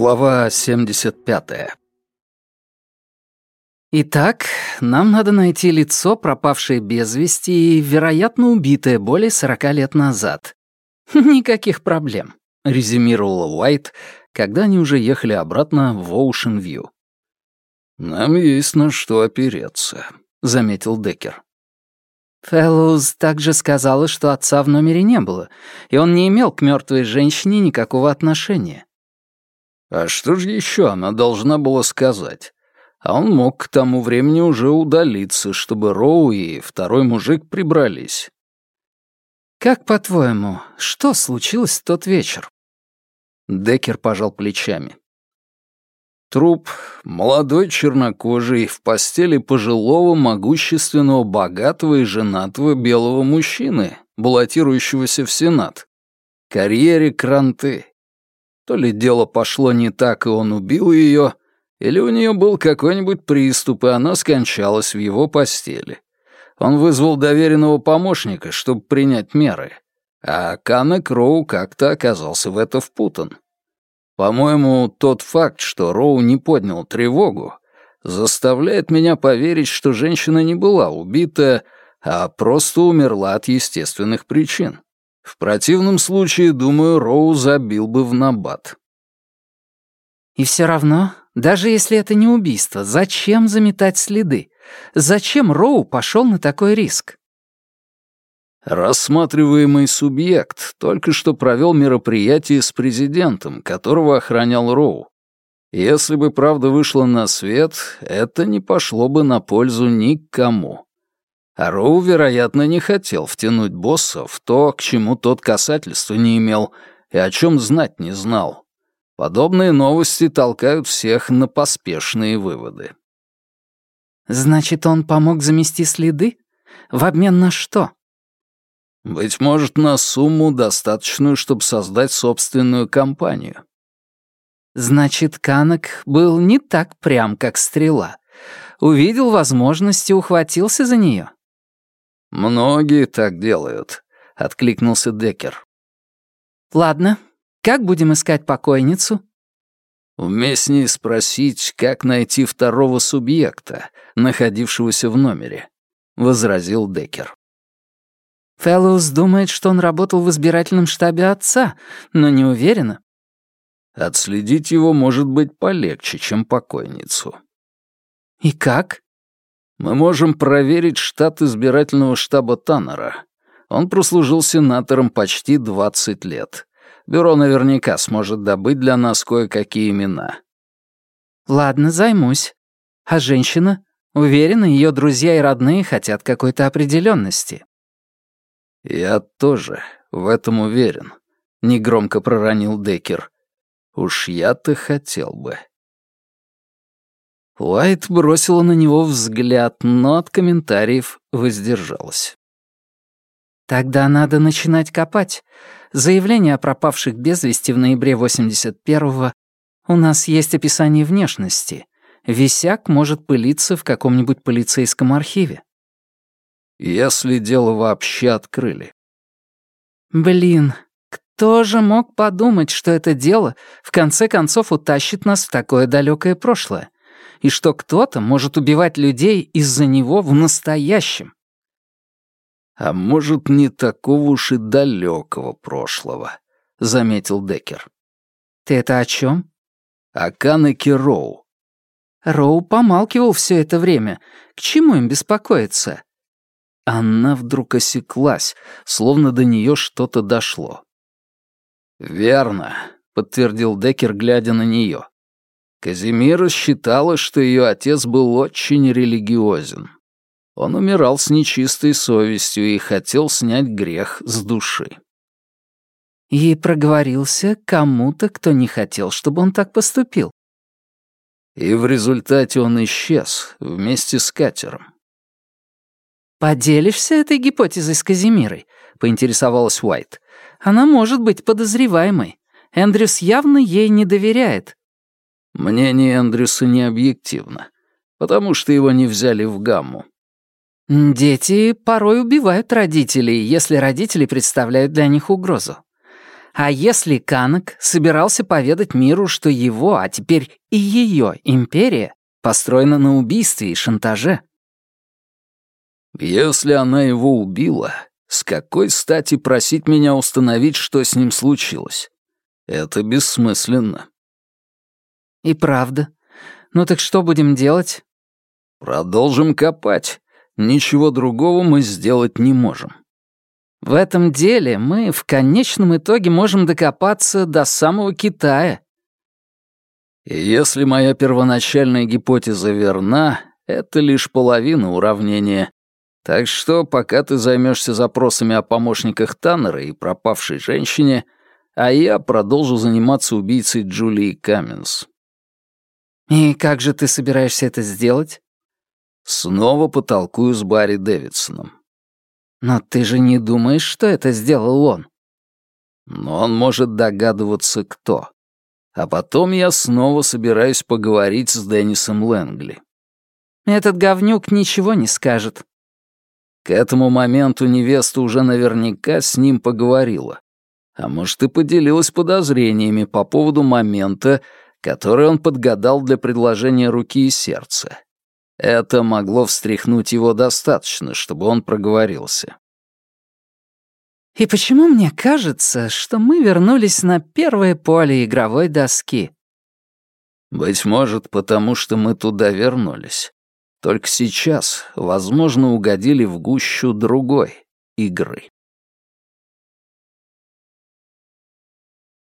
Глава 75. Итак, нам надо найти лицо, пропавшее без вести и, вероятно, убитое более 40 лет назад. Никаких проблем, резюмировала Уайт, когда они уже ехали обратно в Оушен-Вью. Нам есть на что опереться, заметил Деккер. Фэллоуз также сказала, что отца в номере не было, и он не имел к мертвой женщине никакого отношения. А что же еще она должна была сказать? А он мог к тому времени уже удалиться, чтобы Роу и второй мужик прибрались. «Как по-твоему, что случилось в тот вечер?» Деккер пожал плечами. Труп, молодой чернокожий, в постели пожилого, могущественного, богатого и женатого белого мужчины, баллотирующегося в Сенат. Карьере Кранты. То ли дело пошло не так, и он убил ее, или у нее был какой-нибудь приступ, и она скончалась в его постели. Он вызвал доверенного помощника, чтобы принять меры, а Канна Кроу как-то оказался в это впутан. По-моему, тот факт, что Роу не поднял тревогу, заставляет меня поверить, что женщина не была убита, а просто умерла от естественных причин. В противном случае, думаю, Роу забил бы в набат. И все равно, даже если это не убийство, зачем заметать следы? Зачем Роу пошел на такой риск? Рассматриваемый субъект только что провел мероприятие с президентом, которого охранял Роу. Если бы правда вышла на свет, это не пошло бы на пользу никому. А Роу, вероятно, не хотел втянуть босса в то, к чему тот касательства не имел и о чем знать не знал. Подобные новости толкают всех на поспешные выводы. «Значит, он помог замести следы? В обмен на что?» Быть может, на сумму, достаточную, чтобы создать собственную компанию. Значит, Канок был не так прям, как стрела. Увидел возможность и ухватился за нее. «Многие так делают», — откликнулся Деккер. «Ладно, как будем искать покойницу?» Уместнее спросить, как найти второго субъекта, находившегося в номере, — возразил Деккер. Фэллоус думает, что он работал в избирательном штабе отца, но не уверена. Отследить его может быть полегче, чем покойницу. И как? Мы можем проверить штат избирательного штаба Таннера. Он прослужил сенатором почти 20 лет. Бюро наверняка сможет добыть для нас кое-какие имена. Ладно, займусь. А женщина? Уверена, ее друзья и родные хотят какой-то определенности. «Я тоже в этом уверен», — негромко проронил Деккер. «Уж я-то хотел бы». Уайт бросила на него взгляд, но от комментариев воздержалась. «Тогда надо начинать копать. Заявление о пропавших без вести в ноябре 81-го. У нас есть описание внешности. Висяк может пылиться в каком-нибудь полицейском архиве. Если дело вообще открыли. Блин, кто же мог подумать, что это дело в конце концов утащит нас в такое далекое прошлое? И что кто-то может убивать людей из-за него в настоящем? А может, не такого уж и далекого прошлого, заметил Деккер. Ты это о чем? О Канеке Роу. Роу помалкивал все это время. К чему им беспокоиться? Она вдруг осеклась, словно до нее что-то дошло. «Верно», — подтвердил Деккер, глядя на нее. Казимира считала, что ее отец был очень религиозен. Он умирал с нечистой совестью и хотел снять грех с души. И проговорился кому-то, кто не хотел, чтобы он так поступил. И в результате он исчез вместе с катером. «Поделишься этой гипотезой с Казимирой?» — поинтересовалась Уайт. «Она может быть подозреваемой. Эндрюс явно ей не доверяет». «Мнение Эндрюса не объективно, потому что его не взяли в гамму». «Дети порой убивают родителей, если родители представляют для них угрозу. А если Канок собирался поведать миру, что его, а теперь и ее империя построена на убийстве и шантаже? Если она его убила, с какой стати просить меня установить, что с ним случилось? Это бессмысленно. И правда. Ну так что будем делать? Продолжим копать. Ничего другого мы сделать не можем. В этом деле мы в конечном итоге можем докопаться до самого Китая. И если моя первоначальная гипотеза верна, это лишь половина уравнения. Так что, пока ты займешься запросами о помощниках Таннера и пропавшей женщине, а я продолжу заниматься убийцей Джулии Каменс. И как же ты собираешься это сделать? Снова потолкую с Барри Дэвидсоном. Но ты же не думаешь, что это сделал он? Но он может догадываться, кто. А потом я снова собираюсь поговорить с Деннисом Лэнгли. Этот говнюк ничего не скажет. К этому моменту невеста уже наверняка с ним поговорила. А может, и поделилась подозрениями по поводу момента, который он подгадал для предложения руки и сердца. Это могло встряхнуть его достаточно, чтобы он проговорился. «И почему мне кажется, что мы вернулись на первое поле игровой доски?» «Быть может, потому что мы туда вернулись. Только сейчас, возможно, угодили в гущу другой игры».